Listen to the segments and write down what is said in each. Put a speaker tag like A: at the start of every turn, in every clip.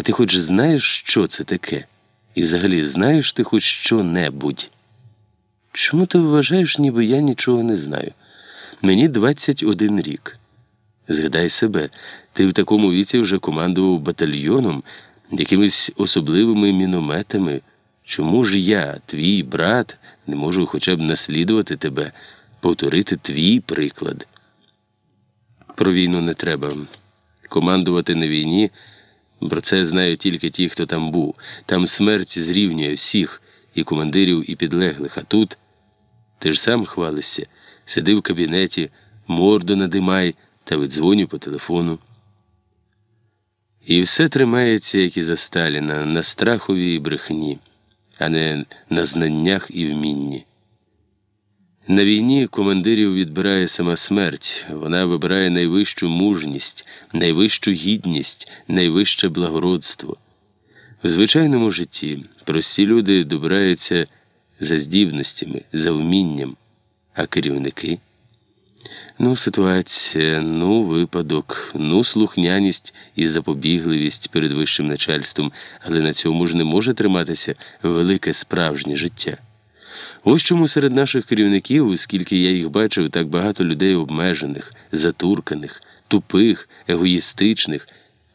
A: А ти хоч знаєш, що це таке? І взагалі знаєш ти хоч що-небудь? Чому ти вважаєш, ніби я нічого не знаю? Мені 21 рік. Згадай себе, ти в такому віці вже командував батальйоном, якимись особливими мінометами. Чому ж я, твій брат, не можу хоча б наслідувати тебе, повторити твій приклад? Про війну не треба. Командувати на війні. Про це знають тільки ті, хто там був. Там смерть зрівнює всіх, і командирів, і підлеглих. А тут ти ж сам хвалишся, сиди в кабінеті, морду надимай та видзвоню по телефону. І все тримається, як і за Сталіна, на страховій брехні, а не на знаннях і вмінні. На війні командирів відбирає сама смерть, вона вибирає найвищу мужність, найвищу гідність, найвище благородство. В звичайному житті прості люди добираються за здібностями, за вмінням, а керівники. Ну, ситуація, ну, випадок, ну, слухняність і запобігливість перед вищим начальством, але на цьому ж не може триматися велике справжнє життя. Ось чому серед наших керівників, оскільки я їх бачив, так багато людей обмежених, затурканих, тупих, егоїстичних,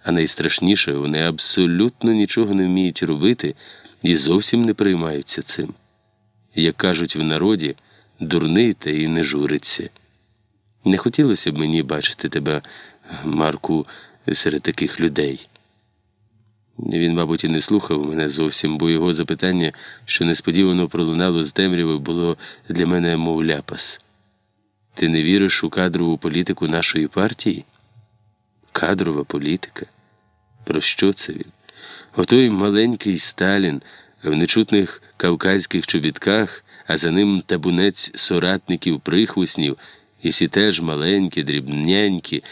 A: а найстрашніше, вони абсолютно нічого не вміють робити і зовсім не приймаються цим. Як кажуть в народі, дурний та і не журиться. Не хотілося б мені бачити тебе, Марку, серед таких людей. Він, мабуть, і не слухав мене зовсім, бо його запитання, що несподівано пролунало з темряви, було для мене мов ляпас. Ти не віриш у кадрову політику нашої партії? Кадрова політика? Про що це він? Отой маленький Сталін в нечутних кавказьких чобітках, а за ним табунець соратників прихвуснів, і сі теж маленькі, дрібнянькі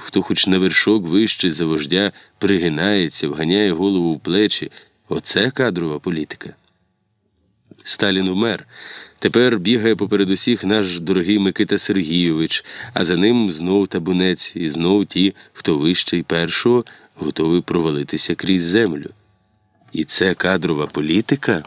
A: хто хоч на вершок вище за вождя пригинається, вганяє голову в плечі. Оце кадрова політика. Сталін вмер. Тепер бігає поперед усіх наш дорогий Микита Сергійович, а за ним знов табунець, і знов ті, хто вищий першого, готовий провалитися крізь землю. І це кадрова політика.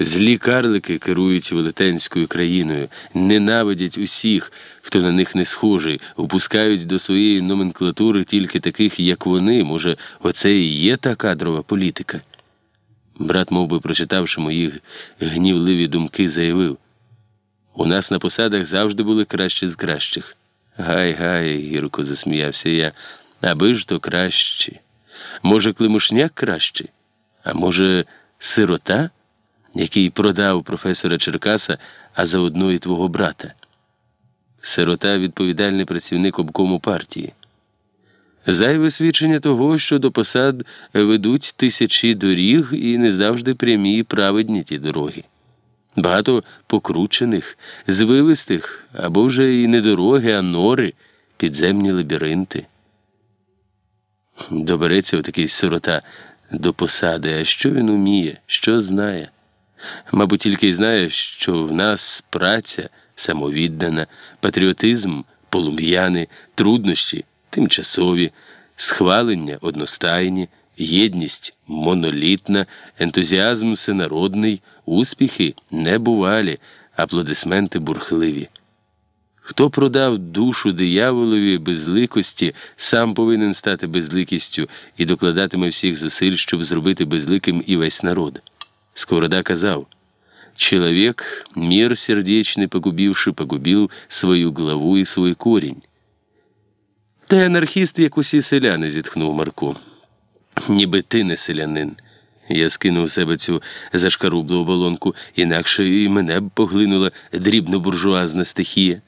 A: Злі карлики керують велетенською країною, ненавидять усіх, хто на них не схожий, впускають до своєї номенклатури тільки таких, як вони. Може, оце і є та кадрова політика. Брат, мов би, прочитавши мої гнівливі думки, заявив у нас на посадах завжди були кращі з кращих. Гай, гай, гірко засміявся я, аби ж то кращі. Може, климушняк кращий, а може, сирота? Який продав професора Черкаса, а заодно і твого брата. Сирота відповідальний працівник обкому партії. Зайве свідчення того, що до посад ведуть тисячі доріг і не завжди прямі і праведні ті дороги. Багато покручених, звивистих або вже і не дороги, а нори, підземні лабіринти. Добереться отакий сирота до посади, а що він уміє, що знає. Мабуть, тільки й знає, що в нас праця самовіддана, патріотизм, полум'яни, труднощі тимчасові, схвалення одностайні, єдність монолітна, ентузіазм всенародний, успіхи небувалі, аплодисменти бурхливі. Хто продав душу дияволові безликості, сам повинен стати безликістю і докладатиме всіх зусиль, щоб зробити безликим і весь народ. Сковорода казав, «Человек, мир сердечный погубивший, погубил свою главу і свой корінь. Та анархіст, як усі селяни, зітхнув Марко. Ніби ти не селянин. Я скинув себе цю зашкарублу оболонку, інакше і мене б поглинула дрібно буржуазна стихія.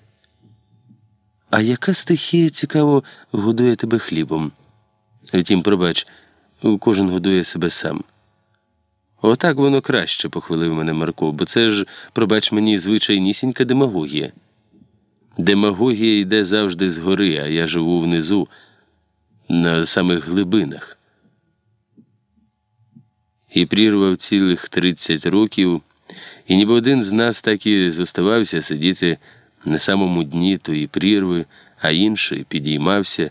A: А яка стихія, цікаво, годує тебе хлібом? Втім, пробач, кожен годує себе сам. Отак воно краще, похвалив мене Марко, бо це ж, пробач мені, звичайнісінька демагогія. Демагогія йде завжди згори, а я живу внизу, на самих глибинах. І прірвав цілих 30 років, і ніби один з нас так і зоставався сидіти на самому дні тої прірви, а інший підіймався.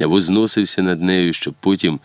A: або зносився над нею, щоб потім